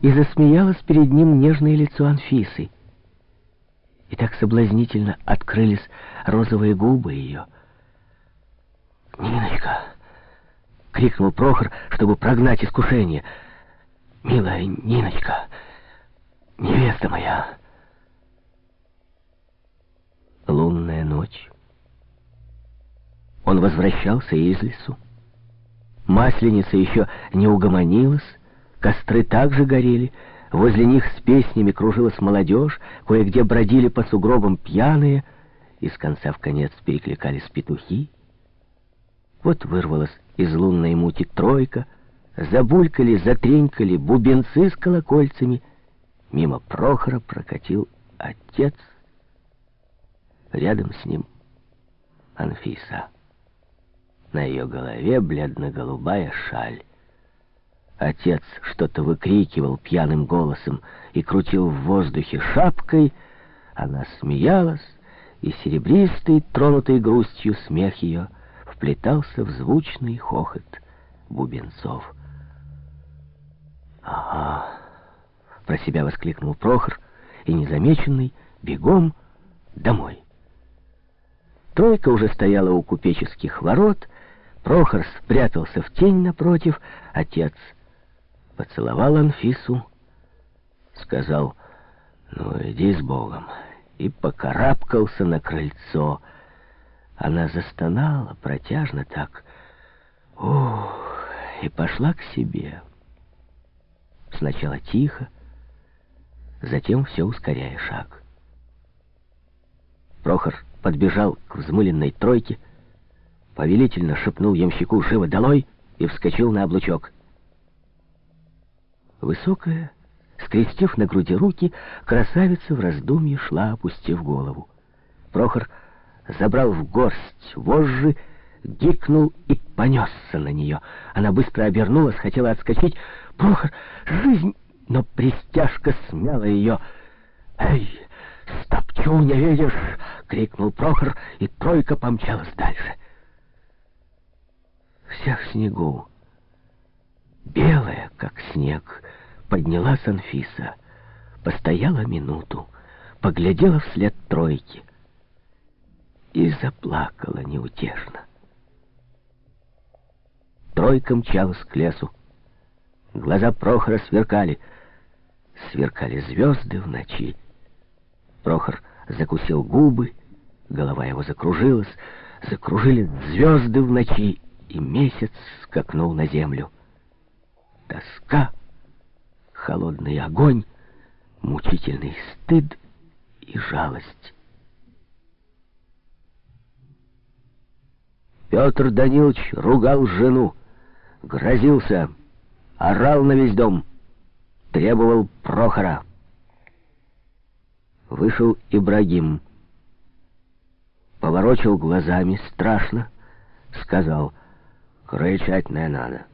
и засмеялось перед ним нежное лицо Анфисы. И так соблазнительно открылись розовые губы ее. «Ниночка!» — крикнул Прохор, чтобы прогнать искушение. «Милая Ниночка, невеста моя!» Лунная ночь. Он возвращался из лесу. Масленица еще не угомонилась, костры также горели, возле них с песнями кружилась молодежь, кое-где бродили по сугробам пьяные, и с конца в конец перекликались петухи. Вот вырвалась из лунной мути тройка, забулькали, затренькали бубенцы с колокольцами. Мимо Прохора прокатил отец. Рядом с ним Анфиса. На ее голове бледно-голубая шаль. Отец что-то выкрикивал пьяным голосом и крутил в воздухе шапкой. Она смеялась, и серебристый, тронутый грустью смех ее вплетался в звучный хохот бубенцов. «Ага!» — про себя воскликнул Прохор, и незамеченный бегом домой. Тройка уже стояла у купеческих ворот, Прохор спрятался в тень напротив, отец поцеловал Анфису, сказал, ну иди с Богом, и покарабкался на крыльцо. Она застонала протяжно так, ух, и пошла к себе. Сначала тихо, затем все ускоряя шаг. Прохор подбежал к взмыленной тройке, повелительно шепнул ямщику «Живо долой!» и вскочил на облучок. Высокая, скрестив на груди руки, красавица в раздумье шла, опустив голову. Прохор забрал в горсть вожжи, гикнул и понесся на нее. Она быстро обернулась, хотела отскочить. «Прохор, жизнь!» Но пристяжка смяла ее. «Эй, стопчу, не видишь!» — крикнул Прохор, и тройка помчалась дальше вся в снегу. Белая, как снег, поднялась Анфиса, постояла минуту, поглядела вслед тройки и заплакала неутешно. Тройка мчалась к лесу. Глаза Прохора сверкали. Сверкали звезды в ночи. Прохор закусил губы, голова его закружилась, закружились звезды в ночи, и месяц скакнул на землю. Тоска, холодный огонь, мучительный стыд и жалость. Петр Данилович ругал жену, грозился, орал на весь дом, требовал Прохора. Вышел Ибрагим, поворочил глазами страшно, сказал — Кричать не надо.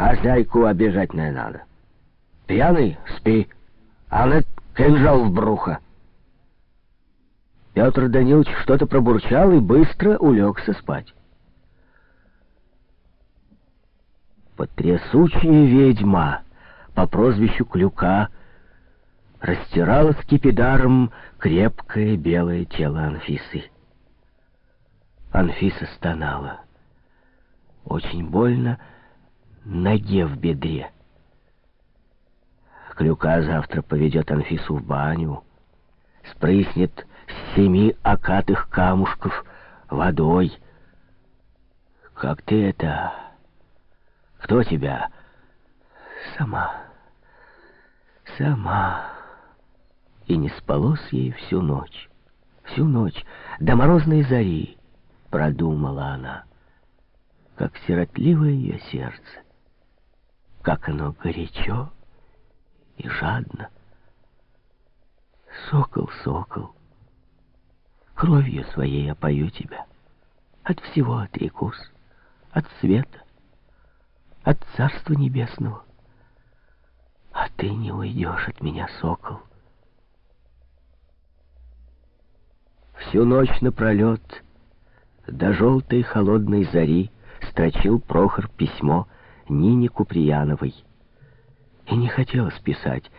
Хозяйку обижать не надо. Пьяный — спи, а не кинжал в брухо. Петр Данилович что-то пробурчал и быстро улегся спать. Потрясучая ведьма по прозвищу Клюка растирала скипидаром крепкое белое тело Анфисы. Анфиса стонала очень больно ноге в бедре. Клюка завтра поведет Анфису в баню, спрыснет с семи окатых камушков водой. Как ты это? Кто тебя? Сама. Сама. И не спалось ей всю ночь. Всю ночь, до морозной зари, продумала она как сиротливое ее сердце, как оно горячо и жадно. Сокол, сокол, кровью своей опою тебя, от всего отрекусь, от света, от Царства Небесного. А ты не уйдешь от меня, сокол. Всю ночь напролет, до желтой холодной зари, строчил Прохор письмо Нине Куприяновой. и не хотелось писать.